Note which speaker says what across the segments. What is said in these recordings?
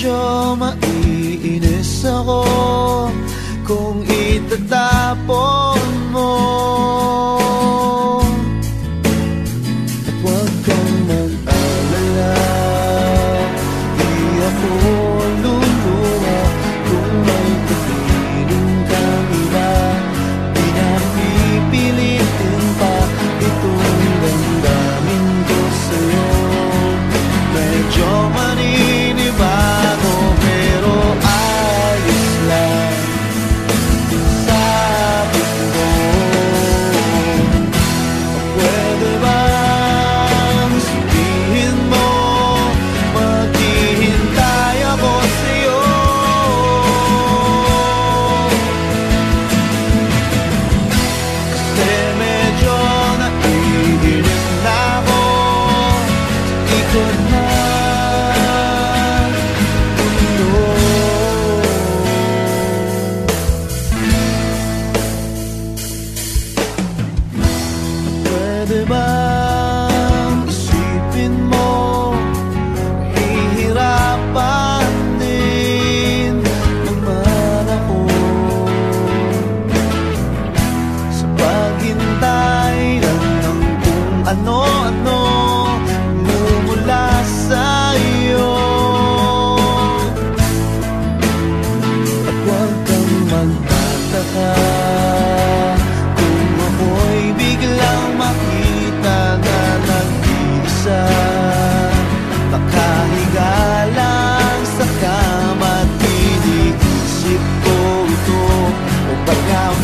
Speaker 1: medyo maiinis ako. Kung itatapon goodbye.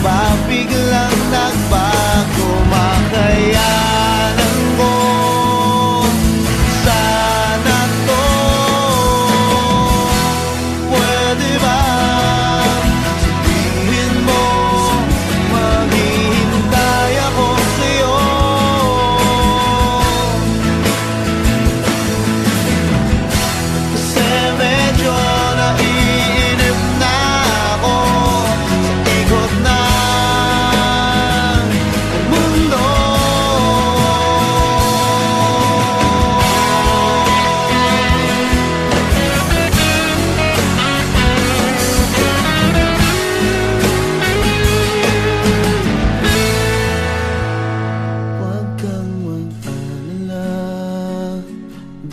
Speaker 1: mabiglang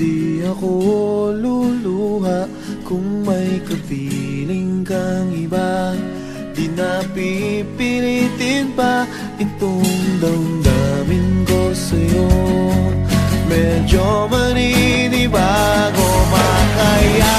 Speaker 1: Di ako luluha kung may kapiling kang iba. Di napipilitin pa itong damdamin ko sa'yo. Medyo maninibago makaya